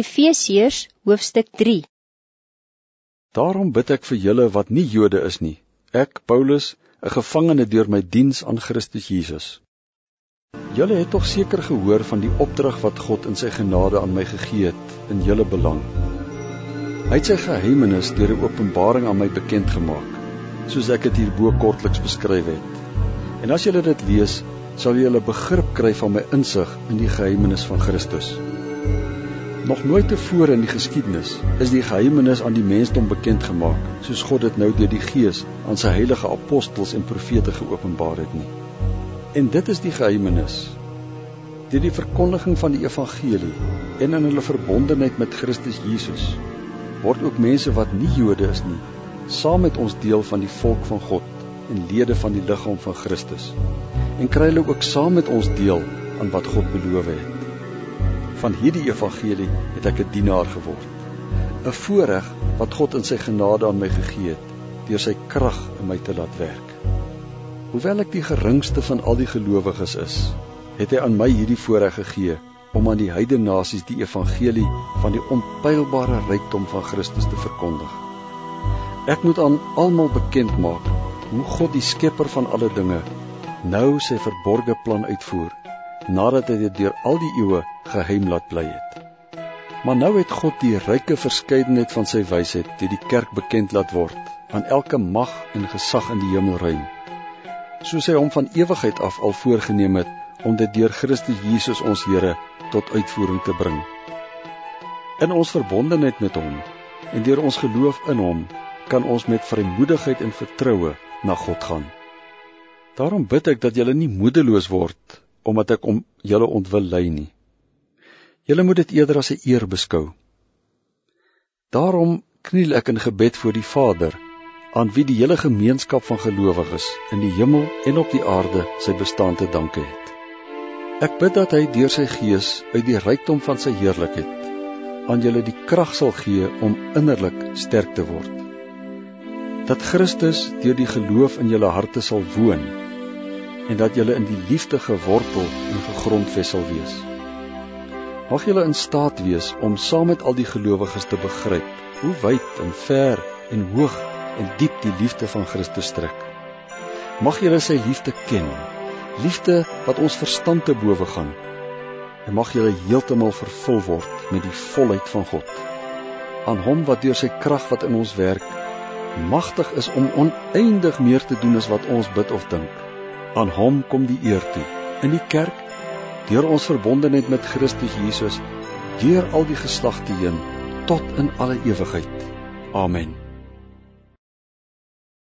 Efesiërs hoofstuk 3 Daarom bid ek vir julle wat nie Jode is nie. Ek, Paulus, 'n gevangene deur my diens aan Christus Jesus. Julle het tog seker gehoor van die opdrag wat God in sy genade aan my gegee het in julle belang. Hy het sy geheimenis deur 'n openbaring aan my bekend gemaak, soos ek dit hierbo kortliks beskryf het. En as julle dit lees, sal julle begrip kry van my insig in die geheimenis van Christus. Nog nooit tevore in die geskiedenis is die geheimenis aan die mensdom bekend gemaak, soos God dit nou deur die Gees aan sy heilige apostels en profete geopenbaar het nie. En dit is die geheimenis. Deur die verkondiging van die evangelie en in hulle verbondenheid met Christus Jesus word ook mense wat nie Jode is nie, saam met ons deel van die volk van God en lede van die liggaam van Christus. En kry hulle ook saam met ons deel aan wat God beloof het van hierdie evangelie het ek 'n dienaar geword. 'n Voorreg wat God in sy genade aan my gegee het deur sy krag in my te laat werk. Hoewel ek die geringste van al die gelowiges is, het hy aan my hierdie voorreg gegee om aan die heidene nasies die evangelie van die onpylbare rykdom van Christus te verkondig. Ek moet aan almal bekend maak hoe God die skepper van alle dinge nou sy verborgde plan uitvoer nadat hy dit deur al die eeue geheim laat bly het. Maar nou het God die ryke verskeidenheid van sy wysheid deur die kerk bekend laat word aan elke mag en gesag in die hemelruim. Soos hy hom van ewigheid af al voorgenem het om dit deur Christus Jesus ons Here tot uitvoering te bring. In ons verbondenheid met hom en deur ons geloof in hom kan ons met vrymoedigheid en vertroue na God gaan. Daarom bid ek dat julle nie moedeloos word omdat ek om julle ontwil lei nie. Julle moet dit eerder as 'n eer beskou. Daarom kniel ek in gebed voor die Vader, aan wie die hele gemeenskap van gelowiges in die hemel en op die aarde sy bestaan te danke het. Ek bid dat hy deur sy gees uit die rykdom van sy heerlikheid aan julle die krag sal gee om innerlik sterk te word. Dat Christus deur die geloof in julle harte sal woon en dat julle in die liefde gewortel en gegrondves sal wees. Mag julle in staat wees om saam met al die gelowiges te begryp hoe wyd en ver en hoog en diep die liefde van Christus strek. Mag julle sy liefde ken, liefde wat ons verstand te bowe gaan. En mag julle heeltemal vervul word met die volheid van God. Aan hom wat deur sy krag wat in ons werk magtig is om oneindig meer te doen as wat ons bid of dink. Aan hom kom die eer toe in die kerk deur ons verbondenheid met Christus Jesus deur al die geslagte heen tot in alle ewigheid. Amen.